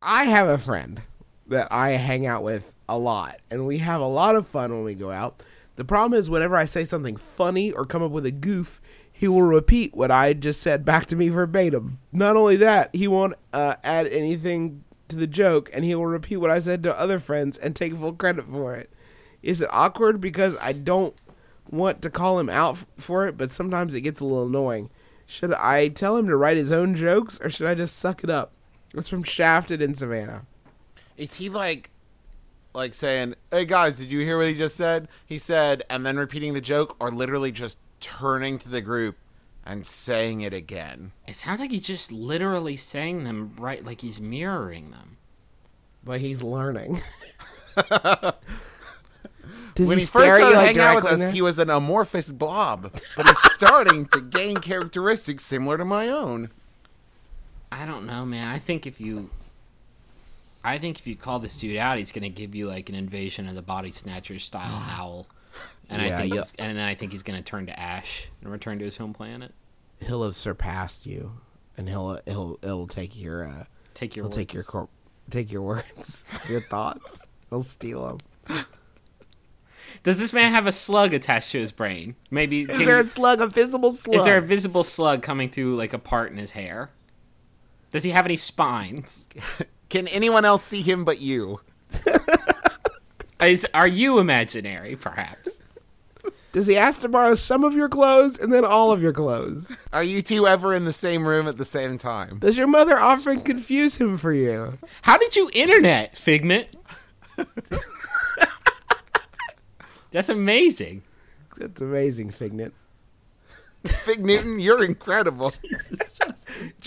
I have a friend that I hang out with a lot, and we have a lot of fun when we go out. The problem is, whenever I say something funny or come up with a goof, he will repeat what I just said back to me verbatim. Not only that, he won't uh, add anything to the joke, and he will repeat what I said to other friends and take full credit for it. Is it awkward because I don't want to call him out for it, but sometimes it gets a little annoying. Should I tell him to write his own jokes, or should I just suck it up? It's from Shafted in Savannah. Is he like, like saying, "Hey guys, did you hear what he just said?" He said, and then repeating the joke, or literally just turning to the group and saying it again. It sounds like he's just literally saying them right, like he's mirroring them. Like he's learning. Does when he, stare first at started like, hanging out with us, he was an amorphous blob, but is starting to gain characteristics similar to my own. I don't know, man. I think if you, I think if you call this dude out, he's gonna give you like an invasion of the body snatchers style howl, and Yeah, I think, he's- and then I think he's gonna turn to ash and return to his home planet. he'll have surpassed you, and he'll he'll it'll take your uh, Take your, he'll take your words. cor- take your words, your thoughts. He'll steal them. Does this man have a slug attached to his brain? Maybe. Is there a slug, a visible slug? Is there a visible slug coming through like a part in his hair? Does he have any spines? Can anyone else see him but you? Is are you imaginary, perhaps? Does he ask to borrow some of your clothes and then all of your clothes? Are you two ever in the same room at the same time? Does your mother often confuse him for you? How did you internet, Figment? That's amazing. That's amazing, Figment. Fig Newton, you're incredible.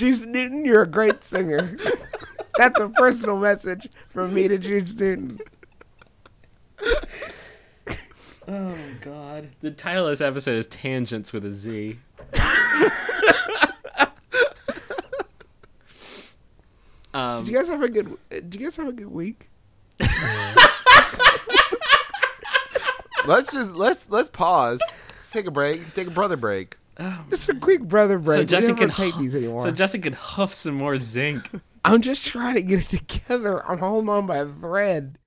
Juice Newton, you're a great singer. That's a personal message from me to Juice Newton. Oh God. The title of this episode is Tangents with a Z. um, Did you guys have a good? Did you guys have a good week? let's just let's let's pause. Let's take a break. Take a brother break. Um, just a quick brother break. so Justin can take these anymore. So Justin can huff some more zinc. I'm just trying to get it together. I'm holding on by a thread.